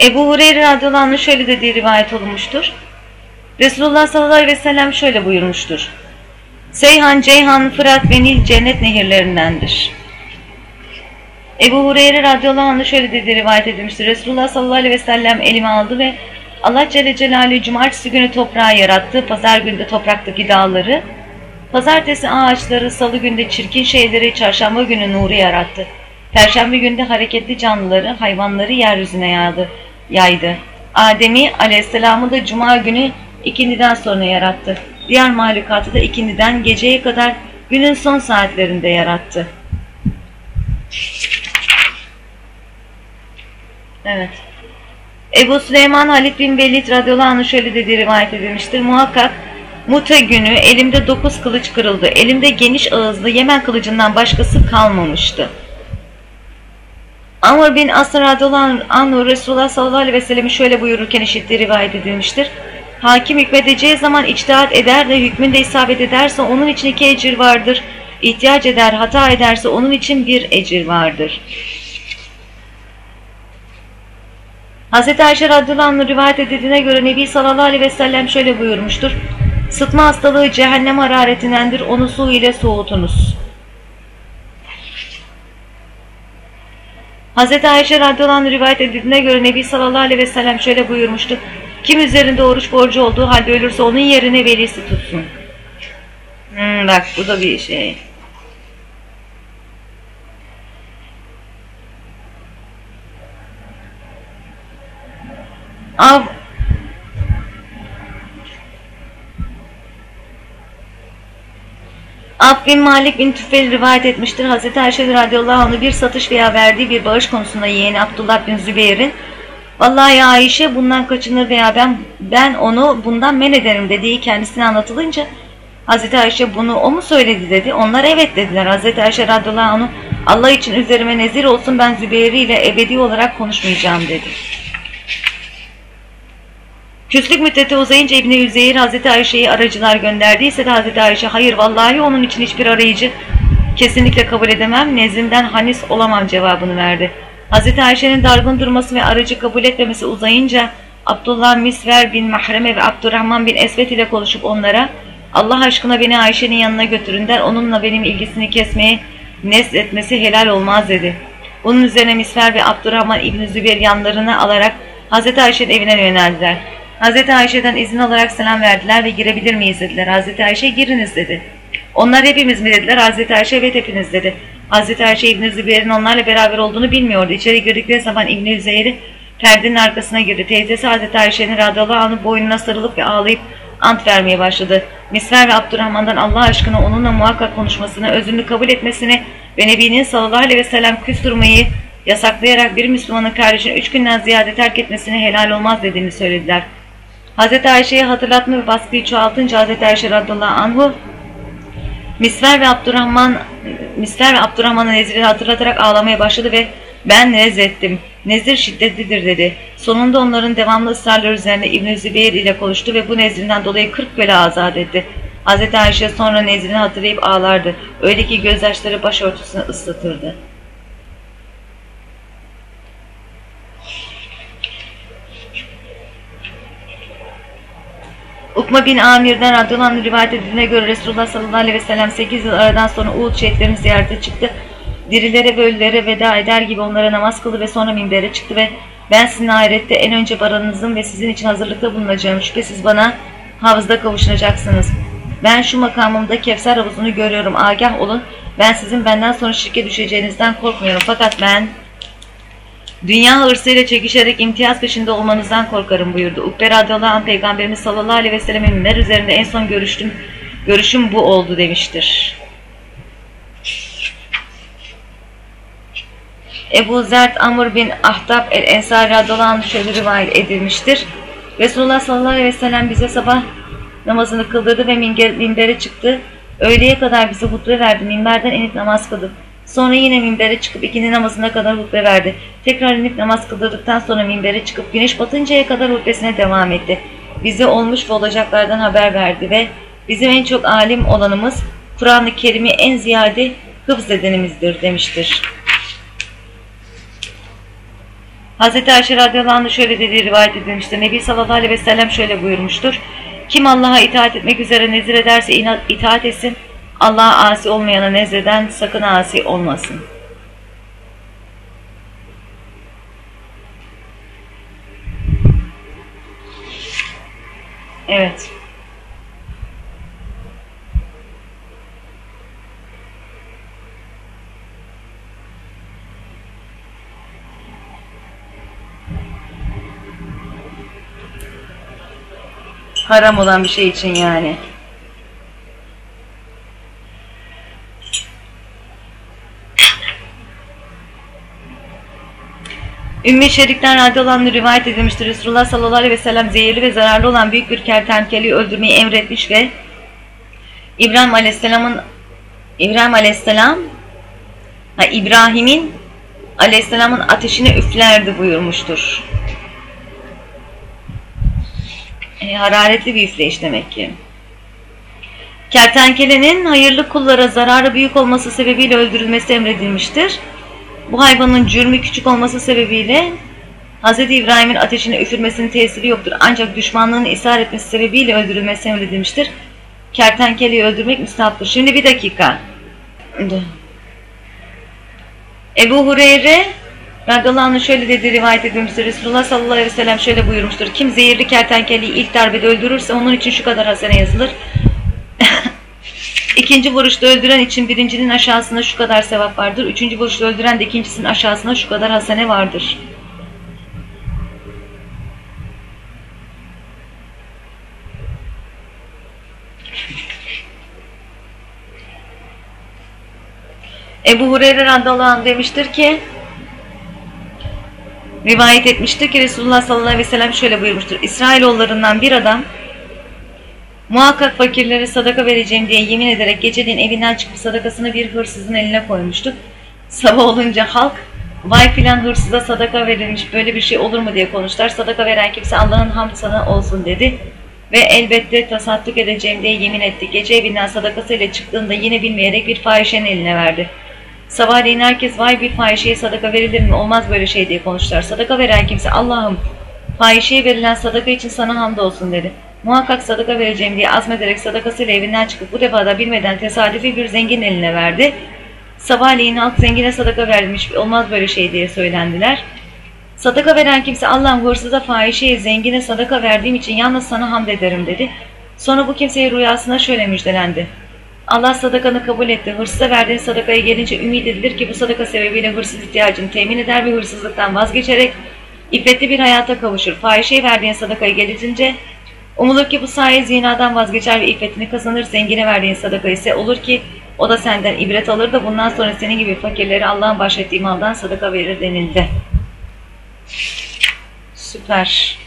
Ebu Hureyre radıyallahu şöyle dediği rivayet olunmuştur. Resulullah sallallahu aleyhi ve sellem şöyle buyurmuştur. Seyhan, Ceyhan, Fırat ve Nil cennet nehirlerindendir. Ebu Hureyre radıyallahu anh'ın şöyle dediği rivayet edilmiştir. Resulullah sallallahu aleyhi ve sellem elime aldı ve Allah Celle Celaluhu cumartesi günü toprağı yarattı, pazar günde topraktaki dağları, pazartesi ağaçları, salı günde çirkin şeyleri, çarşamba günü nuru yarattı. Perşembe günde hareketli canlıları, hayvanları yeryüzüne yaydı. yaydı. Adem'i aleyhisselamı da cuma günü ikindiden sonra yarattı. Diğer mahlukatı da ikindiden geceye kadar günün son saatlerinde yarattı. Evet. Ebu Süleyman Halid bin Velid radıyallahu anh şöyle dediği rivayet edilmiştir. Muhakkak Mute günü elimde dokuz kılıç kırıldı. Elimde geniş ağızlı Yemen kılıcından başkası kalmamıştı. Amr bin Asr radıyallahu anh Resulullah sallallahu aleyhi ve sellem'i şöyle buyururken işittiği rivayet edilmiştir. Hakim hükmedeceği zaman içtihat eder de hükmünde isabet ederse onun için iki ecir vardır. İhtiyaç eder, hata ederse onun için bir ecir vardır. Hz. Ayşe radıyallahu rivayet edildiğine göre Nebi sallallahu aleyhi ve sellem şöyle buyurmuştur. Sıtma hastalığı cehennem hararetindendir, onu su ile soğutunuz. Hz. Ayşe radıyallahu anh rivayet edildiğine göre Nebi sallallahu aleyhi ve sellem şöyle buyurmuştu. Kim üzerinde oruç borcu olduğu halde ölürse onun yerine velisi tutsun. Hmm, bak bu da bir şey. Av Ab bin Malik bin Tüffel rivayet etmiştir. Hazreti Ayşe radıyallahu anh'ı bir satış veya verdiği bir bağış konusunda yeğeni Abdullah bin Zübeyir'in Vallahi Ayşe bundan kaçınır veya ben ben onu bundan men ederim dediği kendisine anlatılınca Hazreti Ayşe bunu o mu söyledi dedi. Onlar evet dediler. Hazreti Ayşe radıyallahu anh Allah için üzerime nezir olsun ben Zübeyri ile ebedi olarak konuşmayacağım dedi. Küslük müddeti uzayınca İbni Yüzeyir Hazreti Ayşe'yi aracılar gönderdiyse de Hazreti Ayşe hayır vallahi onun için hiçbir arayıcı kesinlikle kabul edemem nezdinden hanis olamam cevabını verdi. Hazreti Ayşe'nin dargın durması ve aracı kabul etmemesi uzayınca Abdullah Misver bin Mahreme ve Abdurrahman bin Esvet ile konuşup onlara Allah aşkına beni Ayşe'nin yanına götürün der onunla benim ilgisini kesmeye nesletmesi helal olmaz dedi. Bunun üzerine Misver ve Abdurrahman İbn Zübeyir yanlarına alarak Hazreti Ayşe'nin evine yöneldiler. Hazreti Ayşe'den izin alarak selam verdiler ve girebilir miyiz dediler. Hazreti Ayşe giriniz dedi. Onlar hepimiz mi dediler. Hazreti Ayşe evet hepiniz dedi. Hazreti Ayşe İbn Zübeyir'in onlarla beraber olduğunu bilmiyordu. İçeri girdikleri zaman İbn Zübeyir'i perdenin arkasına girdi. Teyzesi Hazreti Ayşe'nin radyalı anı boynuna sarılıp ve ağlayıp ant vermeye başladı. Misver ve Abdurrahman'dan Allah aşkına onunla muhakkak konuşmasını, özünü kabul etmesini ve Nebi'nin sallallahu aleyhi ve sellem küstürmeyi yasaklayarak bir Müslümanın kardeşini üç günden ziyade terk etmesine helal olmaz dediğini söylediler. Hz. Ayşe'yi hatırlatma ve baskıyı çoğaltınca Hz. Ayşe radıyallahu anhu Misver ve Abdurrahman Misver ve Abdurrahman'ın nezrini hatırlatarak ağlamaya başladı ve ben nezrettim. Nezir şiddetlidir dedi. Sonunda onların devamlı ısrarları üzerine İbn-i Zübeyir ile konuştu ve bu nezrinden dolayı 40 köle azat etti. Hz. Ayşe sonra nezrini hatırlayıp ağlardı. Öyle ki gözyaşları başörtüsünü ıslatırdı. Ukma bin Amir'den radıyallahu rivayet edildiğine göre Resulullah sallallahu aleyhi ve sellem 8 yıl aradan sonra Uğud şehitlerini ziyarete çıktı. Dirilere ve ölülere veda eder gibi onlara namaz kıldı ve sonra minbere çıktı ve ben sizin ahirette en önce baranınızın ve sizin için hazırlıkta bulunacağım. Şüphesiz bana havuzda kavuşacaksınız. Ben şu makamımda Kevser havuzunu görüyorum. Agah olun. Ben sizin benden sonra şirke düşeceğinizden korkmuyorum. Fakat ben Dünya hırsıyla çekişerek imtiyaz peşinde olmanızdan korkarım buyurdu. Ukbe radıyallahu anh peygamberimiz sallallahu aleyhi ve sellemin minber üzerinde en son görüştüm, görüşüm bu oldu demiştir. Ebu Zert Amr bin Ahtab el-Ensari radıyallahu anh şöyle rivayet edilmiştir. Resulullah sallallahu aleyhi ve sellem bize sabah namazını kıldırdı ve minbere çıktı. Öğleye kadar bize hutbe verdi. Minberden inip namaz kıldı. Sonra yine minbere çıkıp ikindi namazına kadar hutbe verdi. Tekrar inip namaz kıldırdıktan sonra minbere çıkıp güneş batıncaya kadar hutbesine devam etti. Bize olmuş ve olacaklardan haber verdi ve bizim en çok alim olanımız Kur'an-ı Kerim'i en ziyade hıfz edenimizdir demiştir. Hz. Ayşe radıyallahu şöyle dediği rivayet edilmiştir. Nebi sallallahu aleyhi ve sellem şöyle buyurmuştur. Kim Allah'a itaat etmek üzere nezir ederse itaat etsin. Allah'a asi olmayana nezreden sakın asi olmasın. Evet. Haram olan bir şey için yani. Ümmü Şerik'ten radyolanlı rivayet edilmiştir. Resulullah sallallahu aleyhi ve sellem zehirli ve zararlı olan büyük bir kertenkeleyi öldürmeyi emretmiş ve İbrahim aleyhisselamın İbrahim aleyhisselam İbrahim'in aleyhisselamın ateşine üflerdi buyurmuştur. E, hararetli bir üfleyiş demek ki. Kertenkelenin hayırlı kullara zararı büyük olması sebebiyle öldürülmesi emredilmiştir. Bu hayvanın cürmü küçük olması sebebiyle Hz. İbrahim'in ateşine üfürmesinin tesiri yoktur. Ancak düşmanlığını ishar etmesi sebebiyle öldürülmesi emredilmiştir. Kertenkeleyi öldürmek müstahaptır. Şimdi bir dakika. Ebu Hureyre radıyallahu anh şöyle dediği rivayet edilmiştir. Resulullah sallallahu aleyhi ve sellem şöyle buyurmuştur. Kim zehirli kertenkeleyi ilk darbede öldürürse onun için şu kadar hasene yazılır. İkinci vuruşta öldüren için birincinin aşağısına şu kadar sevap vardır. Üçüncü vuruşta öldüren de ikincisinin aşağısına şu kadar hasene vardır. Ebu Hureyre radıyallahu anh demiştir ki rivayet etmiştir ki Resulullah sallallahu aleyhi ve sellem şöyle buyurmuştur. İsrailoğullarından bir adam muhakkak fakirlere sadaka vereceğim diye yemin ederek geceliğin evinden çıkıp sadakasını bir hırsızın eline koymuştu. Sabah olunca halk vay filan hırsıza sadaka verilmiş böyle bir şey olur mu diye konuştular. Sadaka veren kimse Allah'ın hamd sana olsun dedi. Ve elbette tasadduk edeceğim diye yemin etti. Gece evinden sadakasıyla çıktığında yine bilmeyerek bir fahişenin eline verdi. Sabahleyin herkes vay bir fahişeye sadaka verilir mi olmaz böyle şey diye konuştular. Sadaka veren kimse Allah'ım fahişeye verilen sadaka için sana hamdolsun dedi. Muhakkak sadaka vereceğim diye azmederek sadakasıyla evinden çıkıp bu defa da bilmeden tesadüfi bir zengin eline verdi. Sabahleyin halk zengine sadaka vermiş olmaz böyle şey diye söylendiler. Sadaka veren kimse Allah'ım hırsıza fahişeye zengine sadaka verdiğim için yalnız sana hamd ederim dedi. Sonra bu kimseye rüyasına şöyle müjdelendi. Allah sadakanı kabul etti. Hırsıza verdiğin sadakaya gelince ümit edilir ki bu sadaka sebebiyle hırsız ihtiyacını temin eder ve hırsızlıktan vazgeçerek iffetli bir hayata kavuşur. Fahişeye verdiğin sadakaya gelince umulur ki bu sayede zinadan vazgeçer ve iffetini kazanır. Zengine verdiğin sadaka ise olur ki o da senden ibret alır da bundan sonra senin gibi fakirleri Allah'ın bahşettiği maldan sadaka verir denildi. Süper.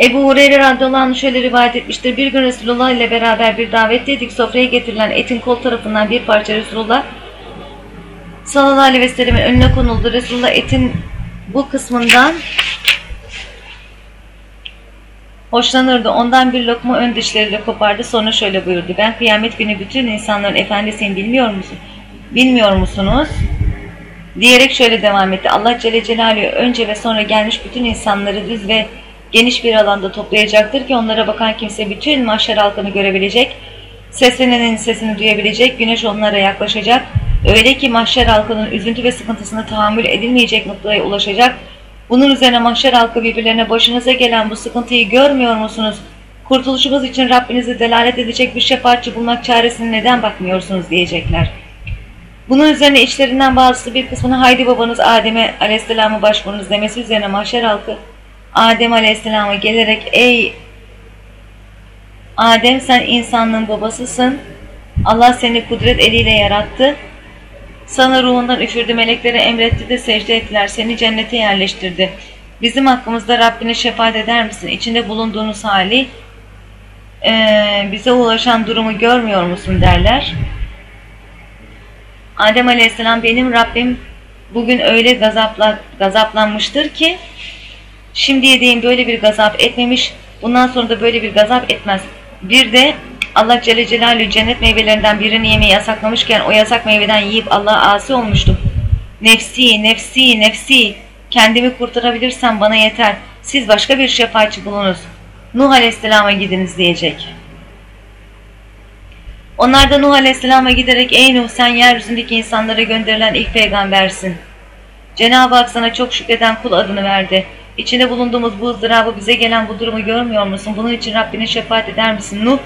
Ebu Hureyre radıyallahu anh şöyle rivayet etmiştir. Bir gün Resulullah ile beraber bir davetteydik. Sofraya getirilen etin kol tarafından bir parça Resulullah sallallahu aleyhi ve sellemin önüne konuldu. Resulullah etin bu kısmından hoşlanırdı. Ondan bir lokma ön dişleriyle kopardı. Sonra şöyle buyurdu. Ben kıyamet günü bütün insanların efendisiyim bilmiyor musun? Bilmiyor musunuz? Diyerek şöyle devam etti. Allah Celle Celaluhu önce ve sonra gelmiş bütün insanları düz ve geniş bir alanda toplayacaktır ki onlara bakan kimse bütün mahşer halkını görebilecek, seslenenin sesini duyabilecek, güneş onlara yaklaşacak, öyle ki mahşer halkının üzüntü ve sıkıntısına tahammül edilmeyecek noktaya ulaşacak. Bunun üzerine mahşer halkı birbirlerine başınıza gelen bu sıkıntıyı görmüyor musunuz? Kurtuluşumuz için Rabbinizi delalet edecek bir şefaatçi bulmak çaresine neden bakmıyorsunuz diyecekler. Bunun üzerine içlerinden bazısı bir kısmını haydi babanız Adem'e aleyhisselamı başvurunuz demesi üzerine mahşer halkı Adem Aleyhisselam'a gelerek ey Adem sen insanlığın babasısın. Allah seni kudret eliyle yarattı. Sana ruhundan üfürdü, meleklere emretti de secde ettiler. Seni cennete yerleştirdi. Bizim hakkımızda Rabbine şefaat eder misin? İçinde bulunduğunuz hali e, bize ulaşan durumu görmüyor musun derler. Adem Aleyhisselam benim Rabbim bugün öyle gazapla, gazaplanmıştır ki Şimdiye değin böyle bir gazap etmemiş, Bundan sonra da böyle bir gazap etmez. Bir de Allah Celle Celaluhu cennet meyvelerinden birini yemeyi yasaklamışken o yasak meyveden yiyip Allah'a asi olmuştum. Nefsi, nefsi, nefsi. Kendimi kurtarabilirsem bana yeter. Siz başka bir şefaatçi bulunuz. Nuh Aleyhisselam'a gidiniz diyecek. Onlar da Nuh Aleyhisselam'a giderek ey Nuh sen yeryüzündeki insanlara gönderilen ilk peygambersin. Cenab-ı Hak sana çok şükreden kul adını verdi. İçinde bulunduğumuz bu ızdırabı bize gelen bu durumu görmüyor musun? Bunun için Rabbine şefaat eder misin? Nuh,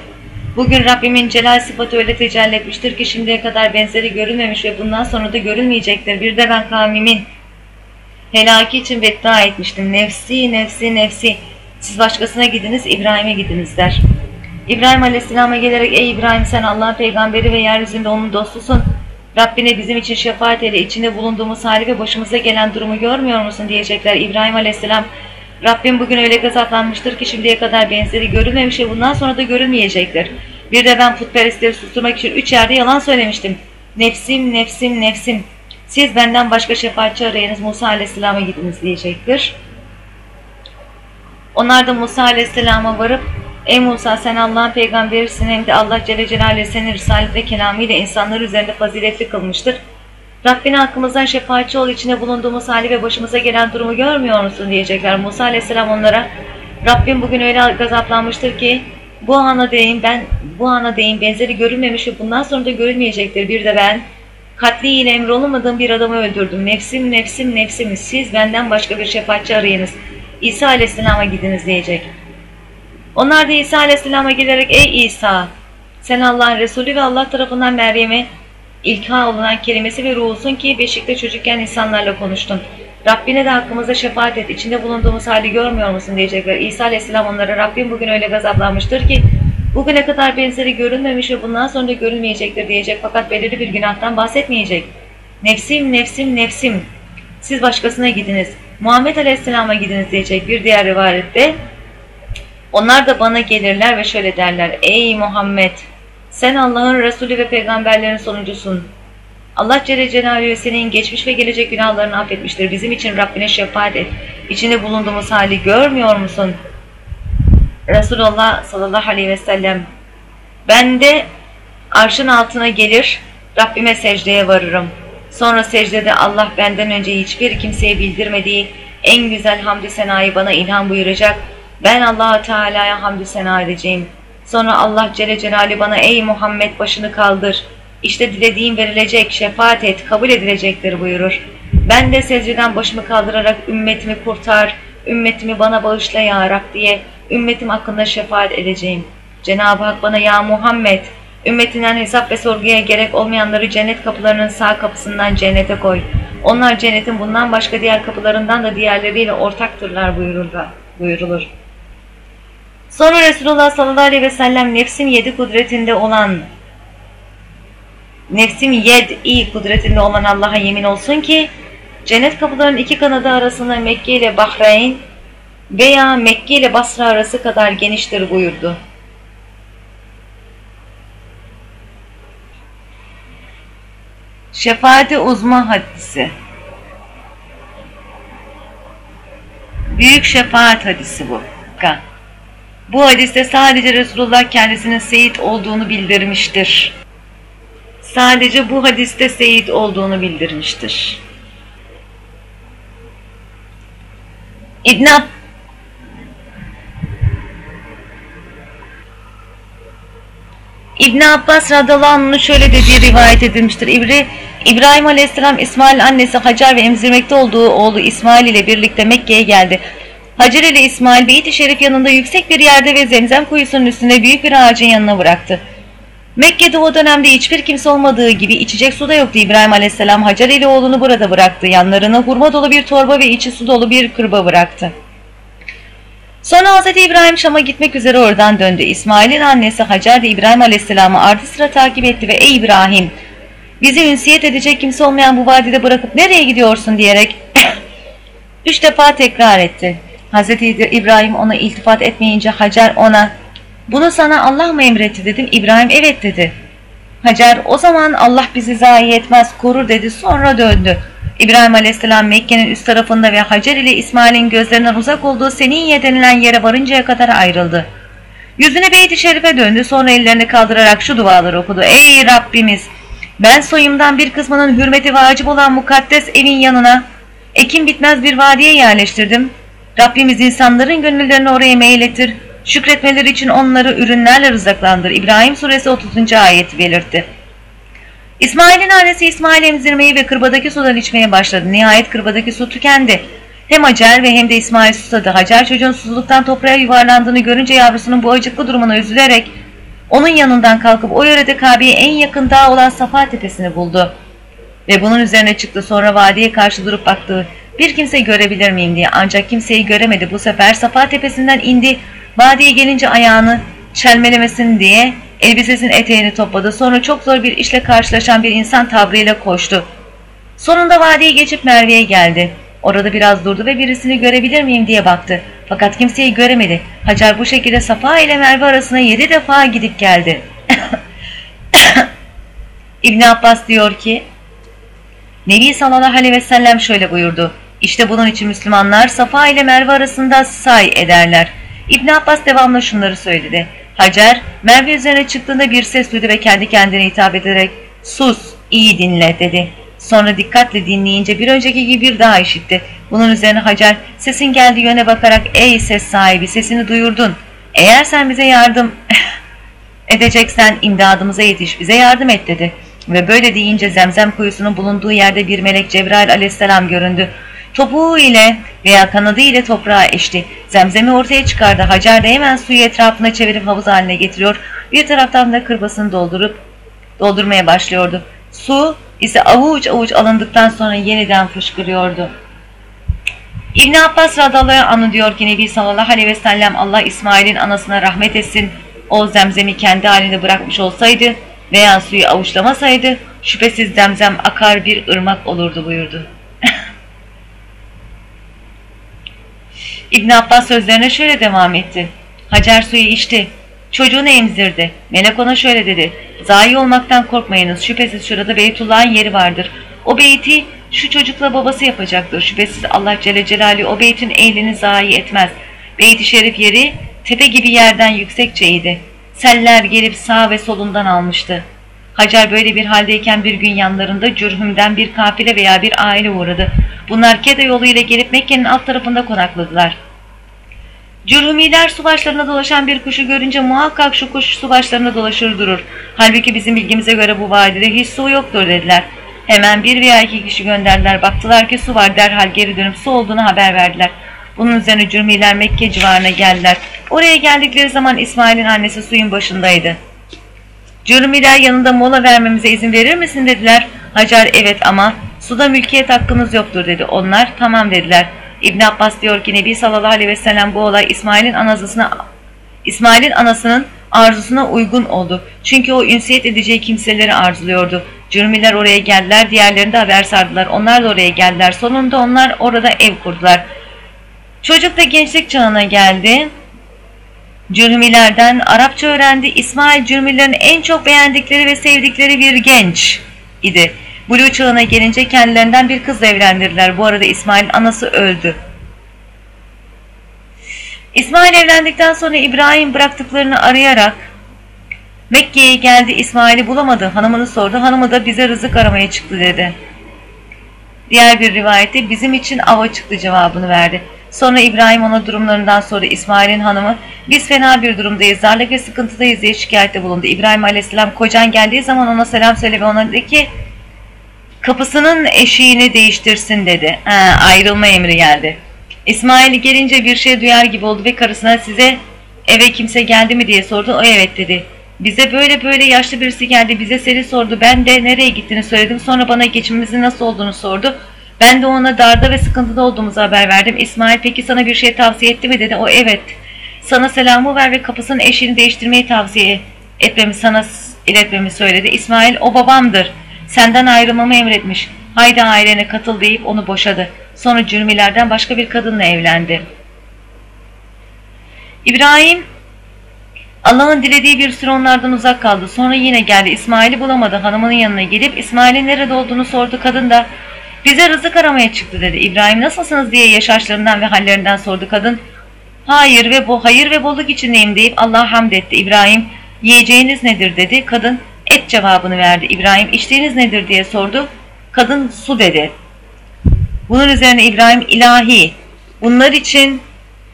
bugün Rabbimin celal sıfatı öyle tecelli etmiştir ki şimdiye kadar benzeri görülmemiş ve bundan sonra da görülmeyecektir. Bir de ben kavmimin helaki için beddua etmiştim. Nefsi, nefsi, nefsi. Siz başkasına gidiniz, İbrahim'e gidiniz der. İbrahim Aleyhisselam'a gelerek ey İbrahim sen Allah'ın peygamberi ve yeryüzünde onun dostusun. Rabbine bizim için şefaat eyle, içinde bulunduğumuz hali ve başımıza gelen durumu görmüyor musun diyecekler. İbrahim Aleyhisselam, Rabbim bugün öyle gazaplanmıştır ki şimdiye kadar benzeri görülmemiş ve bundan sonra da görülmeyecektir. Bir de ben putperestleri susturmak için üç yerde yalan söylemiştim. Nefsim, nefsim, nefsim. Siz benden başka şefaatçi arayınız Musa Aleyhisselam'a gidiniz diyecektir. Onlar da Musa Aleyhisselam'a varıp Ey Musa sen Allah'ın peygamberisin hem de Allah Celle Celaluhu seni risalet ve kelamıyla insanlar üzerinde faziletli kılmıştır. Rabbine hakkımızdan şefaatçi ol içinde bulunduğumuz hali ve başımıza gelen durumu görmüyor musun diyecekler. Musa Aleyhisselam onlara Rabbim bugün öyle gazaplanmıştır ki bu ana değin ben bu ana değin benzeri görülmemiş ve bundan sonra da görülmeyecektir. Bir de ben katliyle emrolunmadığım bir adamı öldürdüm. Nefsim nefsim nefsim siz benden başka bir şefaatçi arayınız. İsa Aleyhisselam'a gidiniz diyecek. Onlar da İsa Aleyhisselam'a gelerek ey İsa sen Allah'ın Resulü ve Allah tarafından Meryem'e ilka olunan kelimesi ve ruhusun ki beşikte çocukken insanlarla konuştun. Rabbine de hakkımızda şefaat et. İçinde bulunduğumuz hali görmüyor musun diyecekler. İsa Aleyhisselam onlara Rabbim bugün öyle gazaplanmıştır ki bugüne kadar benzeri görünmemiş ve bundan sonra da görülmeyecektir diyecek fakat belirli bir günahtan bahsetmeyecek. Nefsim, nefsim, nefsim. Siz başkasına gidiniz. Muhammed Aleyhisselam'a gidiniz diyecek bir diğer rivayette. Onlar da bana gelirler ve şöyle derler. Ey Muhammed! Sen Allah'ın Resulü ve peygamberlerin sonuncusun. Allah Celle Celaluhu senin geçmiş ve gelecek günahlarını affetmiştir. Bizim için Rabbine şefaat et. İçinde bulunduğumuz hali görmüyor musun? Resulullah sallallahu aleyhi ve sellem ben de arşın altına gelir Rabbime secdeye varırım. Sonra secdede Allah benden önce hiçbir kimseye bildirmediği en güzel hamdü senayı bana ilham buyuracak ben allah Teala'ya hamdü sena edeceğim. Sonra Allah Celle Celaluhu bana ey Muhammed başını kaldır. İşte dilediğin verilecek, şefaat et, kabul edilecektir buyurur. Ben de secdeden başımı kaldırarak ümmetimi kurtar, ümmetimi bana bağışla ya Rab diye ümmetim hakkında şefaat edeceğim. Cenab-ı Hak bana ya Muhammed, ümmetinden hesap ve sorguya gerek olmayanları cennet kapılarının sağ kapısından cennete koy. Onlar cennetin bundan başka diğer kapılarından da diğerleriyle ortaktırlar buyururlar, buyurulur. Sonra Resulullah sallallahu aleyhi ve sellem nefsim yedi kudretinde olan nefsim yed i kudretinde olan Allah'a yemin olsun ki cennet kapılarının iki kanadı arasında Mekke ile Bahreyn veya Mekke ile Basra arası kadar geniştir buyurdu. Şefaati uzma hadisi Büyük şefaat hadisi bu. Ka. Bu hadiste sadece Resulullah kendisinin Seyit olduğunu bildirmiştir. Sadece bu hadiste Seyit olduğunu bildirmiştir. İbn İbn Abbas radıyallahu şöyle dediği rivayet edilmiştir. İbri, İbrahim aleyhisselam İsmail annesi Hacer ve emzirmekte olduğu oğlu İsmail ile birlikte Mekke'ye geldi. Hacer ile İsmail Beyt-i Şerif yanında yüksek bir yerde ve zemzem kuyusunun üstünde büyük bir ağacın yanına bıraktı. Mekke'de o dönemde hiçbir kimse olmadığı gibi içecek su da yoktu. İbrahim Aleyhisselam Hacer ile oğlunu burada bıraktı. Yanlarına hurma dolu bir torba ve içi su dolu bir kırba bıraktı. Sonra Hz. İbrahim Şam'a gitmek üzere oradan döndü. İsmail'in annesi Hacer de İbrahim Aleyhisselam'ı ardı sıra takip etti ve ''Ey İbrahim, bizi ünsiyet edecek kimse olmayan bu vadide bırakıp nereye gidiyorsun?'' diyerek üç defa tekrar etti. Hz. İbrahim ona iltifat etmeyince Hacer ona bunu sana Allah mı emretti dedim. İbrahim evet dedi. Hacer o zaman Allah bizi zayi etmez korur dedi sonra döndü. İbrahim Aleyhisselam Mekke'nin üst tarafında ve Hacer ile İsmail'in gözlerinden uzak olduğu Seniyye denilen yere varıncaya kadar ayrıldı. Yüzüne Beyt-i Şerif'e döndü sonra ellerini kaldırarak şu duaları okudu. Ey Rabbimiz! Ben soyumdan bir kısmının hürmeti vacip olan mukaddes evin yanına ekim bitmez bir vadiye yerleştirdim. Rabbimiz insanların gönüllerini oraya meylettir. Şükretmeleri için onları ürünlerle rızaklandır. İbrahim suresi 30. ayet belirtti. İsmail'in annesi İsmail emzirmeyi ve kırbadaki sudan içmeye başladı. Nihayet kırbadaki su tükendi. Hem Hacer ve hem de İsmail susadı. Hacer çocuğun susuzluktan toprağa yuvarlandığını görünce yavrusunun bu acıklı durumuna üzülerek onun yanından kalkıp o yörede Kabe'ye en yakın dağ olan Safa tepesini buldu. Ve bunun üzerine çıktı sonra vadiye karşı durup baktı. Bir kimse görebilir miyim diye ancak kimseyi göremedi. Bu sefer Safa tepesinden indi. Vadiye gelince ayağını çelmelemesin diye elbisesinin eteğini topladı. Sonra çok zor bir işle karşılaşan bir insan tavrıyla koştu. Sonunda vadiyi geçip Merve'ye geldi. Orada biraz durdu ve birisini görebilir miyim diye baktı. Fakat kimseyi göremedi. Hacer bu şekilde Safa ile Merve arasına yedi defa gidip geldi. İbn Abbas diyor ki, Nebi sallallahu aleyhi ve sellem şöyle buyurdu. İşte bunun için Müslümanlar Safa ile Merve arasında say ederler. İbn Abbas devamlı şunları söyledi. Hacer, Merve üzerine çıktığında bir ses duydu ve kendi kendine hitap ederek ''Sus, iyi dinle'' dedi. Sonra dikkatle dinleyince bir önceki gibi bir daha işitti. Bunun üzerine Hacer sesin geldiği yöne bakarak ''Ey ses sahibi sesini duyurdun. Eğer sen bize yardım edeceksen imdadımıza yetiş bize yardım et'' dedi. Ve böyle deyince zemzem kuyusunun bulunduğu yerde bir melek Cebrail aleyhisselam göründü. Topuğu ile veya kanadı ile toprağa eşti. Zemzemi ortaya çıkardı. Hacer de hemen suyu etrafına çevirip havuz haline getiriyor. Bir taraftan da kırbasını doldurup doldurmaya başlıyordu. Su ise avuç avuç alındıktan sonra yeniden fışkırıyordu. İbn Abbas radallahu anı diyor ki Nebi sallallahu aleyhi ve sellem Allah İsmail'in anasına rahmet etsin. O zemzemi kendi halinde bırakmış olsaydı veya suyu avuçlamasaydı şüphesiz zemzem akar bir ırmak olurdu buyurdu. İbn Abbas sözlerine şöyle devam etti. Hacer suyu içti. Çocuğunu emzirdi. Melek ona şöyle dedi. Zayi olmaktan korkmayınız. Şüphesiz şurada Beytullah'ın yeri vardır. O beyti şu çocukla babası yapacaktır. Şüphesiz Allah Celle Celaluhu o beytin ehlini zayi etmez. Beyti şerif yeri tepe gibi yerden yüksekçeydi. Seller gelip sağ ve solundan almıştı. Hacer böyle bir haldeyken bir gün yanlarında Cürhüm'den bir kafile veya bir aile uğradı. Bunlar Keda yoluyla gelip Mekke'nin alt tarafında konakladılar. Cürhümiler su başlarına dolaşan bir kuşu görünce muhakkak şu kuş su başlarına dolaşır durur. Halbuki bizim bilgimize göre bu vadide hiç su yoktur dediler. Hemen bir veya iki kişi gönderdiler. Baktılar ki su var derhal geri dönüp su olduğunu haber verdiler. Bunun üzerine Cürmiler Mekke civarına geldiler. Oraya geldikleri zaman İsmail'in annesi suyun başındaydı. Cürmiler yanında mola vermemize izin verir misin dediler. Hacer evet ama suda mülkiyet hakkınız yoktur dedi. Onlar tamam dediler. İbn Abbas diyor ki Nebi sallallahu aleyhi ve sellem bu olay İsmail'in anasına İsmail'in anasının arzusuna uygun oldu. Çünkü o ünsiyet edeceği kimseleri arzuluyordu. Cürmiler oraya geldiler, diğerlerini de haber sardılar. Onlar da oraya geldiler. Sonunda onlar orada ev kurdular. Çocuk da gençlik çağına geldi. Cürmilerden Arapça öğrendi. İsmail Cürmilerin en çok beğendikleri ve sevdikleri bir genç idi. Blue çağına gelince kendilerinden bir kızla evlendirdiler. Bu arada İsmail'in anası öldü. İsmail evlendikten sonra İbrahim bıraktıklarını arayarak Mekke'ye geldi İsmail'i bulamadı. Hanımını sordu. Hanımı da bize rızık aramaya çıktı dedi. Diğer bir rivayette bizim için ava çıktı cevabını verdi. Sonra İbrahim ona durumlarından sonra İsmail'in hanımı biz fena bir durumdayız, darlık ve sıkıntıdayız diye şikayette bulundu. İbrahim aleyhisselam kocan geldiği zaman ona selam söyle ve ona dedi ki kapısının eşiğini değiştirsin dedi. Ha, ayrılma emri geldi. İsmail gelince bir şey duyar gibi oldu ve karısına size eve kimse geldi mi diye sordu. O evet dedi. Bize böyle böyle yaşlı birisi geldi bize seni sordu. Ben de nereye gittiğini söyledim. Sonra bana geçimimizin nasıl olduğunu sordu. Ben de ona darda ve sıkıntıda olduğumuzu haber verdim. İsmail peki sana bir şey tavsiye etti mi dedi. O evet. Sana selamı ver ve kapısının eşiğini değiştirmeyi tavsiye etmemi sana iletmemi söyledi. İsmail o babamdır. Senden ayrılmamı emretmiş. Haydi ailene katıl deyip onu boşadı. Sonra cürmilerden başka bir kadınla evlendi. İbrahim Allah'ın dilediği bir süre onlardan uzak kaldı. Sonra yine geldi. İsmail'i bulamadı. Hanımının yanına gelip İsmail'in nerede olduğunu sordu. Kadın da Bize rızık aramaya çıktı dedi. İbrahim nasılsınız diye yaşaşlarından ve hallerinden sordu kadın. Hayır ve bu hayır ve bolluk içindeyim deyip Allah'a hamd etti. İbrahim yiyeceğiniz nedir dedi. Kadın et cevabını verdi. İbrahim içtiğiniz nedir diye sordu. Kadın su dedi. Bunun üzerine İbrahim ilahi bunlar için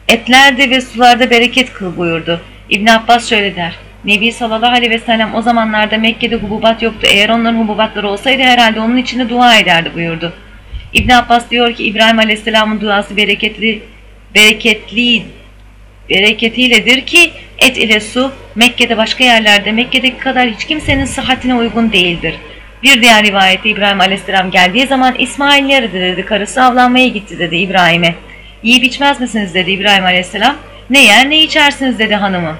etlerde ve sularda bereket kıl buyurdu. İbn Abbas şöyle der. Nebi sallallahu aleyhi ve sellem o zamanlarda Mekke'de hububat yoktu. Eğer onların hububatları olsaydı herhalde onun için dua ederdi buyurdu. İbn Abbas diyor ki İbrahim aleyhisselamın duası bereketli, bereketli, bereketiyledir ki et ile su Mekke'de başka yerlerde Mekke'deki kadar hiç kimsenin sıhhatine uygun değildir. Bir diğer rivayette İbrahim aleyhisselam geldiği zaman İsmail nerede dedi karısı avlanmaya gitti dedi İbrahim'e. Yiyip içmez misiniz dedi İbrahim aleyhisselam. Ne yer ne içersiniz dedi hanımı.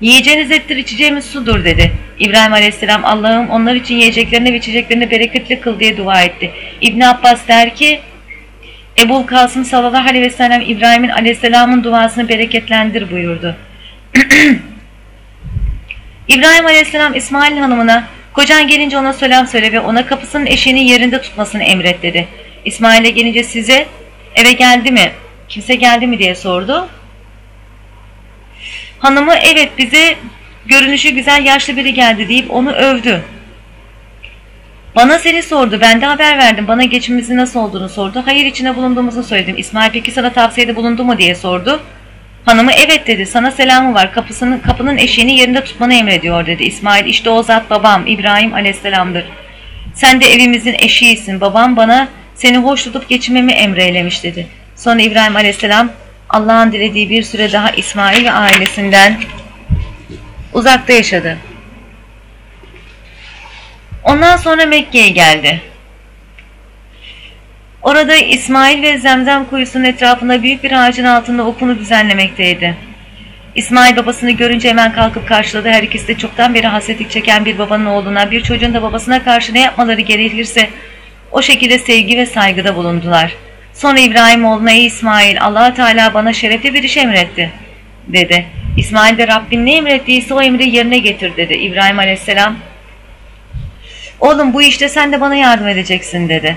Yiyeceğiniz ettir içeceğimiz sudur dedi. İbrahim aleyhisselam Allah'ım onlar için yiyeceklerini ve içeceklerini bereketli kıl diye dua etti. İbn Abbas der ki Ebul Kasım sallallahu aleyhi ve sellem İbrahim'in aleyhisselamın duasını bereketlendir buyurdu. İbrahim aleyhisselam İsmail hanımına kocan gelince ona selam söyle ve ona kapısının eşiğini yerinde tutmasını emret dedi. İsmail'e gelince size eve geldi mi? Kimse geldi mi diye sordu. Hanımı evet bize görünüşü güzel yaşlı biri geldi deyip onu övdü. Bana seni sordu. Ben de haber verdim. Bana geçimimizin nasıl olduğunu sordu. Hayır içine bulunduğumuzu söyledim. İsmail peki sana tavsiyede bulundu mu diye sordu. Hanımı evet dedi. Sana selamı var. Kapısının kapının eşiğini yerinde tutmanı emrediyor dedi. İsmail işte o zat babam İbrahim aleyhisselamdır. Sen de evimizin eşiğisin. Babam bana seni hoş tutup geçinmemi emreylemiş dedi. Sonra İbrahim aleyhisselam Allah'ın dilediği bir süre daha İsmail ve ailesinden uzakta yaşadı. Ondan sonra Mekke'ye geldi. Orada İsmail ve Zemzem kuyusunun etrafında büyük bir ağacın altında okunu düzenlemekteydi. İsmail babasını görünce hemen kalkıp karşıladı. Her ikisi de çoktan beri hasretlik çeken bir babanın oğluna, bir çocuğun da babasına karşı ne yapmaları gerekirse o şekilde sevgi ve saygıda bulundular. Sonra İbrahim oğluna ey İsmail allah Teala bana şerefli bir iş emretti dedi. İsmail de Rabbin ne emrettiyse o emri yerine getir dedi. İbrahim aleyhisselam oğlum bu işte sen de bana yardım edeceksin dedi.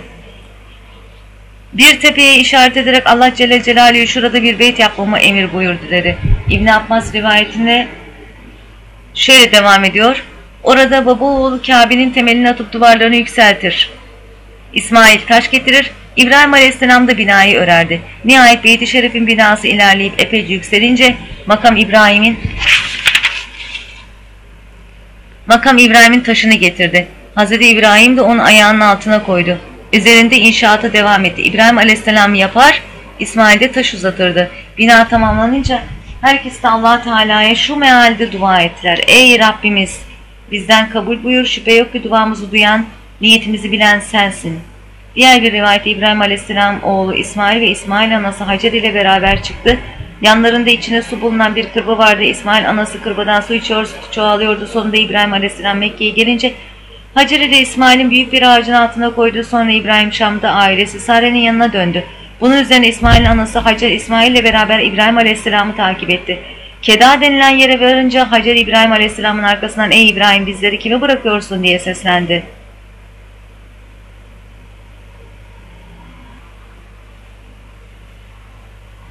Bir tepeye işaret ederek Allah Celle Celaluhu şurada bir beyt yapmamı emir buyurdu dedi. İbn Abbas rivayetinde şöyle devam ediyor. Orada baba oğlu Kabe'nin temelini atıp duvarlarını yükseltir. İsmail taş getirir. İbrahim Aleyhisselam da binayı örerdi. Nihayet Beyt-i Şerif'in binası ilerleyip epeyce yükselince makam İbrahim'in makam İbrahim'in taşını getirdi. Hazreti İbrahim de onun ayağının altına koydu. Üzerinde inşaata devam etti. İbrahim Aleyhisselam yapar, İsmail de taş uzatırdı. Bina tamamlanınca herkes de allah Teala'ya şu mealde dua ettiler. Ey Rabbimiz! Bizden kabul buyur, şüphe yok ki duamızı duyan, niyetimizi bilen sensin. Diğer bir rivayette İbrahim Aleyhisselam oğlu İsmail ve İsmail anası Hacer ile beraber çıktı. Yanlarında içine su bulunan bir kırba vardı. İsmail anası kırbadan su içiyor, su çoğalıyordu. Sonunda İbrahim Aleyhisselam Mekke'ye gelince Hacer ile İsmail'in büyük bir ağacın altına koydu. Sonra İbrahim Şam'da ailesi Sare'nin yanına döndü. Bunun üzerine İsmail'in anası Hacer İsmail ile beraber İbrahim Aleyhisselam'ı takip etti. Keda denilen yere varınca Hacer İbrahim Aleyhisselam'ın arkasından ''Ey İbrahim bizleri kime bırakıyorsun?'' diye seslendi.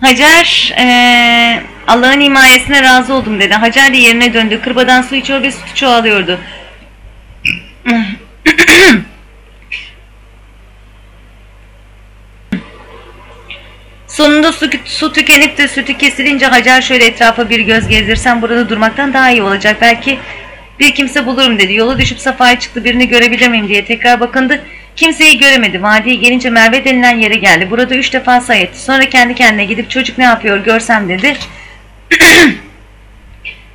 Hacer ee, Allah'ın himayesine razı oldum dedi. Hacer de yerine döndü. Kırbadan su içiyor ve sütü çoğalıyordu. Sonunda su, su tükenip de sütü kesilince Hacer şöyle etrafa bir göz gezdirsem burada durmaktan daha iyi olacak. Belki bir kimse bulurum dedi. Yola düşüp safaya çıktı birini görebilir miyim diye tekrar bakındı. Kimseyi göremedi. Vadiye gelince Merve denilen yere geldi. Burada üç defa say. Sonra kendi kendine gidip çocuk ne yapıyor görsem dedi.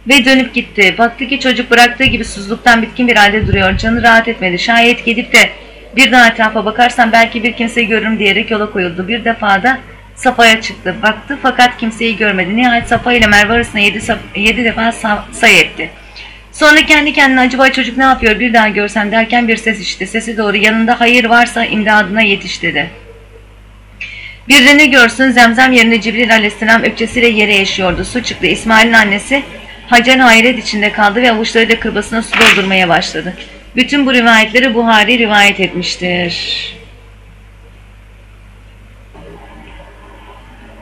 Ve dönüp gitti. Baktı ki çocuk bıraktığı gibi suzluktan bitkin bir halde duruyor. Canı rahat etmedi. Şayet gidip de bir daha etrafa bakarsam belki bir kimseyi görürüm diyerek yola koyuldu. Bir defa da Safa'ya çıktı. Baktı fakat kimseyi görmedi. Nihayet Safa ile Merve arasında yedi, yedi defa say etti. Sonra kendi kendine acaba çocuk ne yapıyor bir daha görsem derken bir ses işitti. Sesi doğru yanında hayır varsa imdadına yetiş dedi. Bir de ne görsün zemzem yerine Cibril aleyhisselam öpçesiyle yere yaşıyordu. Su çıktı. İsmail'in annesi Hacan hayret içinde kaldı ve avuçlarıyla kırbasına su doldurmaya başladı. Bütün bu rivayetleri Buhari rivayet etmiştir.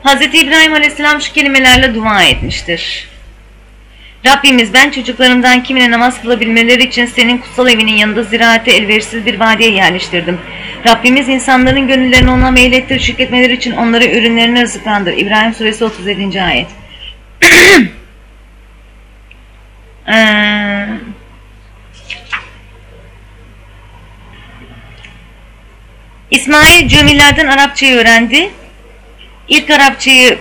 Hz. İbrahim Aleyhisselam şu kelimelerle dua etmiştir. Rabbimiz ben çocuklarımdan kimine namaz kılabilmeleri için senin kutsal evinin yanında ziraate elverişsiz bir vadiye yerleştirdim. Rabbimiz insanların gönüllerini ona meylettir, şükretmeleri için onları ürünlerini rızıklandır. İbrahim Suresi 37. Ayet. ee, İsmail cümlelerden Arapçayı öğrendi. İlk Arapçayı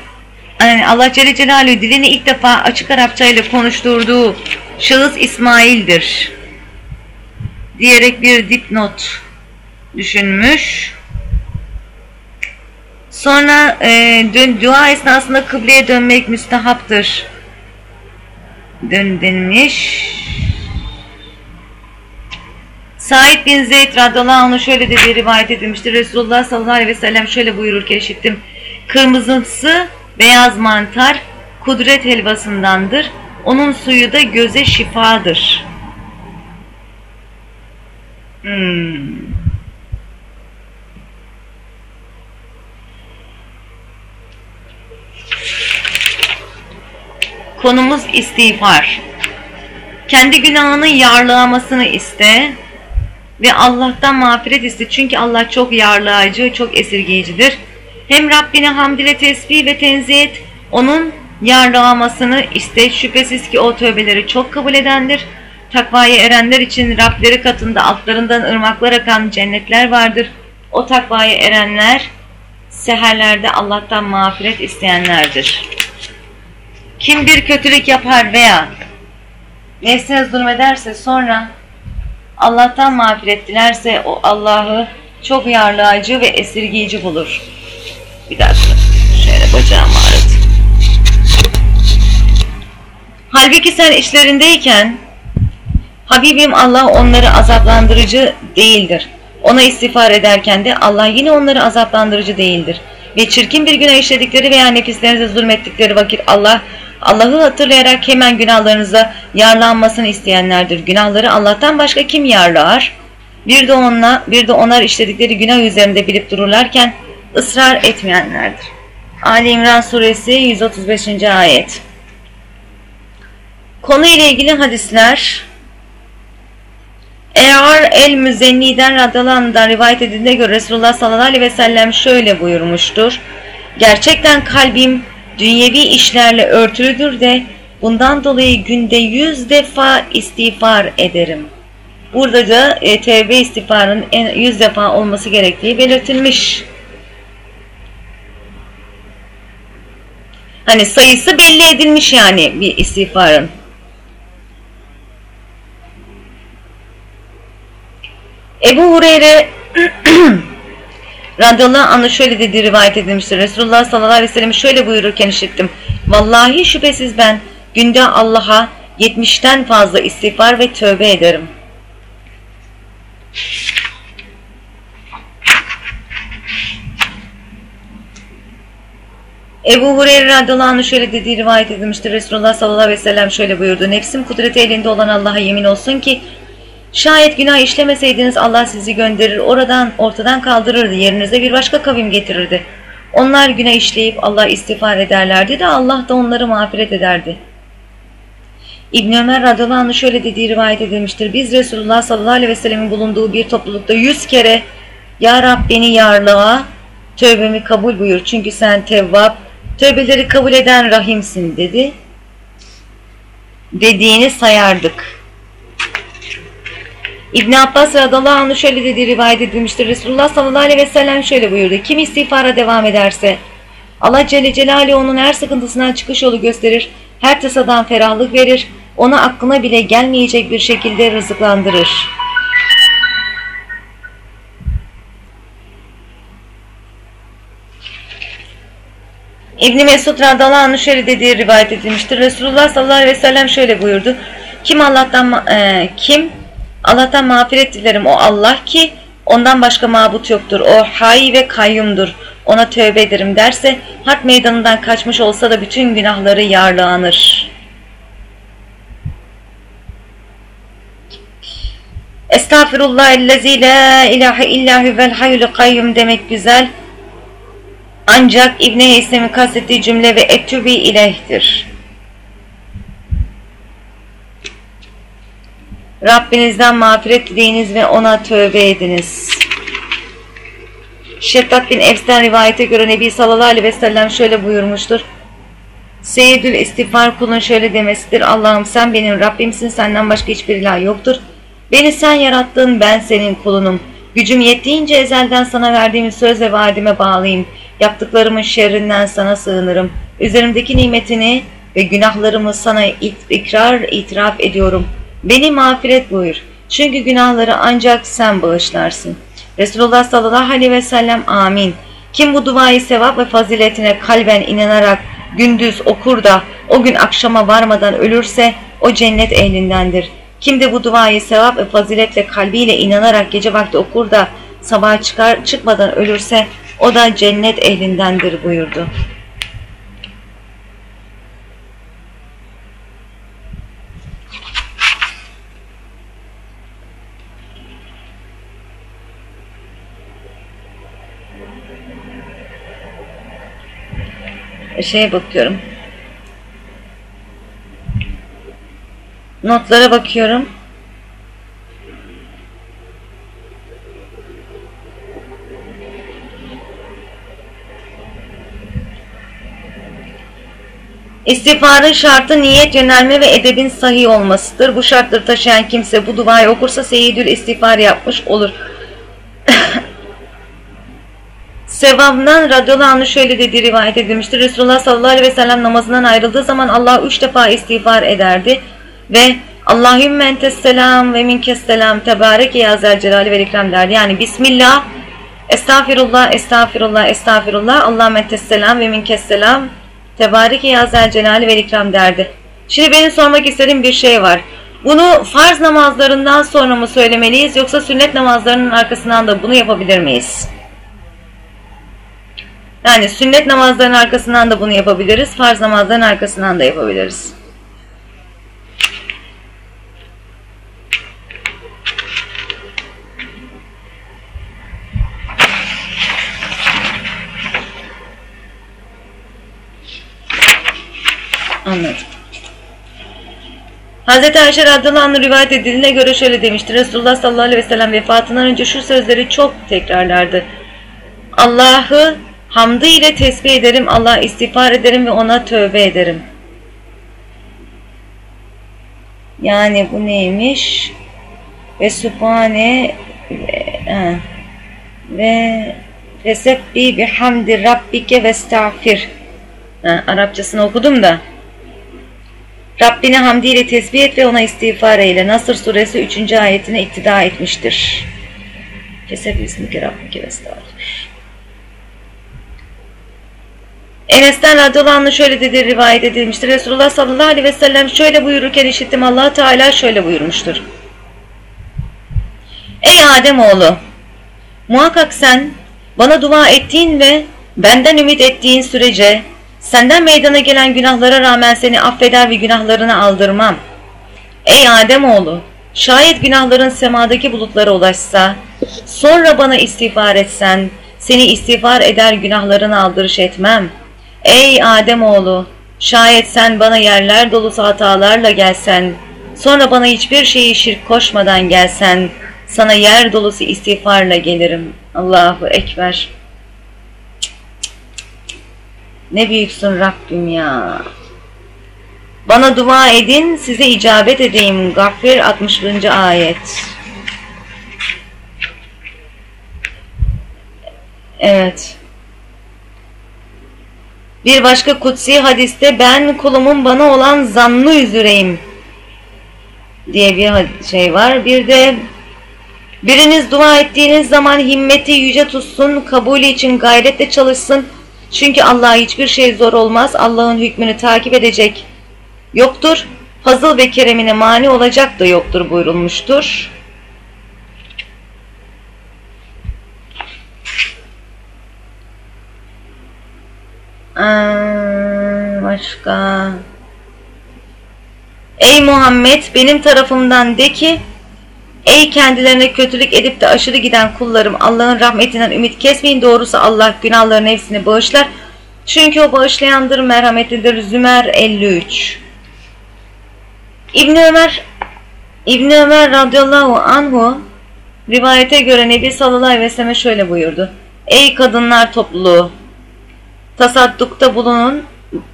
yani Allah Celle Celaluhu dilini ilk defa açık Arapça ile konuşturduğu şahıs İsmail'dir. Diyerek bir dipnot düşünmüş. Sonra e, dün, dua esnasında kıbleye dönmek müstehaptır. Dön denilmiş. Said bin Zeyd radıyallahu anh şöyle dediği rivayet edilmiştir. Resulullah sallallahu aleyhi ve sellem şöyle buyururken işittim. Kırmızısı beyaz mantar kudret helvasındandır. Onun suyu da göze şifadır. Hmm. Konumuz istiğfar. Kendi günahının yarlamasını iste ve Allah'tan mağfiret iste. Çünkü Allah çok yarlayıcı, çok esirgeyicidir. Hem Rabbine hamd ile tesbih ve tenzih et, onun yarlamasını iste. Şüphesiz ki o tövbeleri çok kabul edendir. Takvaya erenler için Rableri katında altlarından ırmaklar akan cennetler vardır. O takvaya erenler seherlerde Allah'tan mağfiret isteyenlerdir. Kim bir kötülük yapar veya nefsine zulmederse sonra Allah'tan mağfiret dilerse o Allah'ı çok yarlayıcı ve esirgiyici bulur. Bir dakika. Şöyle bacağım ağrıdı. Halbuki sen işlerindeyken Habibim Allah onları azaplandırıcı değildir. Ona istiğfar ederken de Allah yine onları azaplandırıcı değildir. Ve çirkin bir günah işledikleri veya nefislerinize zulmettikleri vakit Allah Allah'ı hatırlayarak hemen günahlarınıza yarlanmasını isteyenlerdir. Günahları Allah'tan başka kim yarlar? Bir de onunla, bir de onlar işledikleri günah üzerinde bilip dururlarken ısrar etmeyenlerdir. Ali İmran suresi 135. ayet. Konu ile ilgili hadisler Eğer el-Müzenni'den radyalanından rivayet edildiğine göre Resulullah sallallahu aleyhi ve sellem şöyle buyurmuştur. Gerçekten kalbim dünyevi işlerle örtülüdür de bundan dolayı günde yüz defa istiğfar ederim. Burada da e, tevbe istiğfarının en yüz defa olması gerektiği belirtilmiş. Hani sayısı belli edilmiş yani bir istiğfarın. Ebu Hureyre radıyallahu anh'a şöyle dediği rivayet edilmiştir. Resulullah sallallahu aleyhi ve sellem şöyle buyururken işittim. Vallahi şüphesiz ben günde Allah'a yetmişten fazla istiğfar ve tövbe ederim. Ebu Hureyre radıyallahu anh şöyle dediği rivayet edilmiştir. Resulullah sallallahu aleyhi ve sellem şöyle buyurdu. Nefsim kudreti elinde olan Allah'a yemin olsun ki şayet günah işlemeseydiniz Allah sizi gönderir oradan ortadan kaldırırdı. Yerinize bir başka kavim getirirdi. Onlar günah işleyip Allah istiğfar ederlerdi de Allah da onları mağfiret ederdi. İbn Ömer radıyallahu anh şöyle dediği rivayet edilmiştir. Biz Resulullah sallallahu aleyhi ve sellemin bulunduğu bir toplulukta yüz kere Ya Rab beni yarlığa tövbemi kabul buyur çünkü sen tevvab tövbeleri kabul eden rahimsin dedi. Dediğini sayardık. İbn Abbas radıyallahu anh şöyle dediği rivayet edilmiştir. Resulullah sallallahu aleyhi ve sellem şöyle buyurdu. Kim istiğfara devam ederse Allah Celle Celaluhu onun her sıkıntısından çıkış yolu gösterir, her tasadan ferahlık verir, ona aklına bile gelmeyecek bir şekilde rızıklandırır. İbni Mesud radıyallahu anh şöyle dediği rivayet edilmiştir. Resulullah sallallahu aleyhi ve sellem şöyle buyurdu. Kim Allah'tan e, kim Allah'tan mağfiret dilerim o Allah ki ondan başka mabut yoktur. O hay ve kayyumdur. Ona tövbe ederim derse harp meydanından kaçmış olsa da bütün günahları yarlağanır. Estağfirullah ellezî la ilahe illa huvel hayyul kayyum demek güzel. Ancak İbni Heysem'in kastettiği cümle ve etübi ilehtir. Rabbinizden mağfiret dileyiniz ve ona tövbe ediniz. Şeddat bin Efs'ten rivayete göre Nebi sallallahu aleyhi ve sellem şöyle buyurmuştur. Seyyidül istiğfar kulun şöyle demesidir. Allah'ım sen benim Rabbimsin senden başka hiçbir ilah yoktur. Beni sen yarattın ben senin kulunum. Gücüm yettiğince ezelden sana verdiğim söz ve vaadime bağlıyım. Yaptıklarımın şerrinden sana sığınırım. Üzerimdeki nimetini ve günahlarımı sana ikrar itiraf ediyorum. Beni mağfiret buyur. Çünkü günahları ancak sen bağışlarsın. Resulullah sallallahu aleyhi ve sellem amin. Kim bu duayı sevap ve faziletine kalben inanarak gündüz okur da o gün akşama varmadan ölürse o cennet ehlindendir. Kim de bu duayı sevap ve faziletle kalbiyle inanarak gece vakti okur da sabah çıkar çıkmadan ölürse o da cennet ehlindendir buyurdu. Şeye bakıyorum. Notlara bakıyorum. İstiğfarın şartı niyet, yönelme ve edebin sahih olmasıdır. Bu şartları taşıyan kimse bu duayı okursa seyyidül istiğfar yapmış olur. Sevabından radyolı anı şöyle dediği rivayet edilmiştir. Resulullah sallallahu aleyhi ve sellem namazından ayrıldığı zaman Allah üç defa istiğfar ederdi ve Allahümme entesselam ve minkesselam tebarek ya zelcelali ve ikram derdi. Yani Bismillah, Estağfirullah, Estağfirullah, Estağfirullah, Allahümme entesselam ve minkesselam tebarek ya zelcelali ve ikram derdi. Şimdi benim sormak istediğim bir şey var. Bunu farz namazlarından sonra mı söylemeliyiz yoksa sünnet namazlarının arkasından da bunu yapabilir miyiz? Yani sünnet namazların arkasından da bunu yapabiliriz. Farz namazların arkasından da yapabiliriz. Anladım. Hz. Ayşe radıyallahu anh rivayet edildiğine göre şöyle demiştir. Resulullah sallallahu aleyhi ve sellem vefatından önce şu sözleri çok tekrarlardı. Allah'ı Hamdı ile tesbih ederim, Allah istiğfar ederim ve ona tövbe ederim. Yani bu neymiş? Ve subhane ve, ve fesebbi bihamdi rabbike ve stağfir. Arapçasını okudum da. Rabbine hamdiyle tesbih et ve ona istiğfar eyle. Nasır suresi 3. ayetine iktida etmiştir. Fesebbi ismike rabbike ve stağfir. Enes'ten radıyallahu şöyle dedi rivayet edilmiştir. Resulullah sallallahu aleyhi ve sellem şöyle buyururken işittim allah Teala şöyle buyurmuştur. Ey Ademoğlu! Muhakkak sen bana dua ettiğin ve benden ümit ettiğin sürece senden meydana gelen günahlara rağmen seni affeder ve günahlarını aldırmam. Ey Ademoğlu! Şayet günahların semadaki bulutlara ulaşsa, sonra bana istiğfar etsen, seni istiğfar eder günahlarını aldırış etmem.'' Ey Ademoğlu! Şayet sen bana yerler dolusu hatalarla gelsen, sonra bana hiçbir şeyi şirk koşmadan gelsen, sana yer dolusu istiğfarla gelirim. Allahu Ekber. Ne büyüksün Rabbim ya. Bana dua edin, size icabet edeyim. Gafir 60. ayet. Evet. Bir başka kutsi hadiste ben kulumun bana olan zannı üzüreyim diye bir şey var. Bir de biriniz dua ettiğiniz zaman himmeti yüce tutsun, kabulü için gayretle çalışsın. Çünkü Allah'a hiçbir şey zor olmaz. Allah'ın hükmünü takip edecek yoktur. Fazıl ve keremine mani olacak da yoktur buyurulmuştur. Başka. Ey Muhammed benim tarafımdan de ki Ey kendilerine kötülük edip de aşırı giden kullarım Allah'ın rahmetinden ümit kesmeyin. Doğrusu Allah günahların hepsini bağışlar. Çünkü o bağışlayandır, merhametlidir. Zümer 53 İbni Ömer İbni Ömer radıyallahu anhu rivayete göre Nebi sallallahu aleyhi ve sellem şöyle buyurdu. Ey kadınlar topluluğu! Tasaddukta bulunun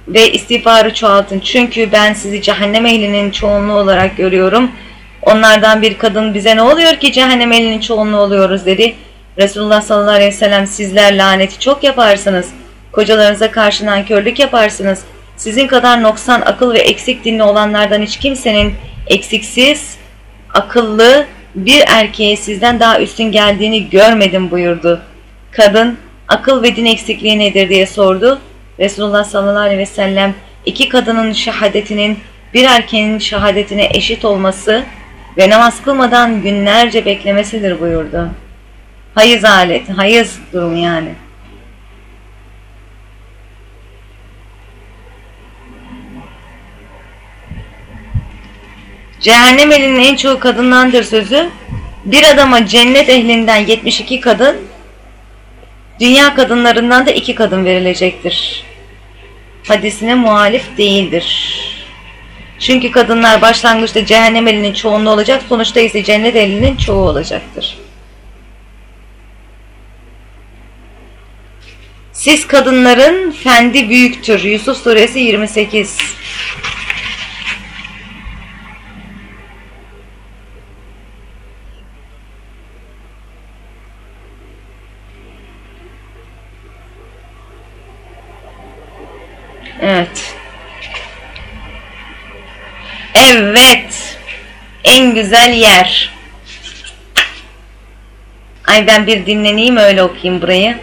ve istiğfarı çoğaltın. Çünkü ben sizi cehennem ehlinin çoğunluğu olarak görüyorum. Onlardan bir kadın bize ne oluyor ki cehennem ehlinin çoğunluğu oluyoruz dedi. Resulullah sallallahu aleyhi ve sellem sizler laneti çok yaparsınız. Kocalarınıza karşı nankörlük yaparsınız. Sizin kadar noksan akıl ve eksik dinli olanlardan hiç kimsenin eksiksiz, akıllı bir erkeğe sizden daha üstün geldiğini görmedim buyurdu. Kadın akıl ve din eksikliği nedir diye sordu. Resulullah sallallahu aleyhi ve sellem iki kadının şehadetinin bir erkeğin şehadetine eşit olması ve namaz kılmadan günlerce beklemesidir buyurdu. Hayız alet, hayız durumu yani. Cehennem elinin en çoğu kadınlandır sözü. Bir adama cennet ehlinden 72 kadın, dünya kadınlarından da iki kadın verilecektir. Hadisine muhalif değildir. Çünkü kadınlar başlangıçta cehennem elinin çoğunluğu olacak, sonuçta ise cennet elinin çoğu olacaktır. Siz kadınların fendi büyüktür. Yusuf suresi 28 Evet. Evet. En güzel yer. Ay ben bir dinleneyim öyle okuyayım burayı.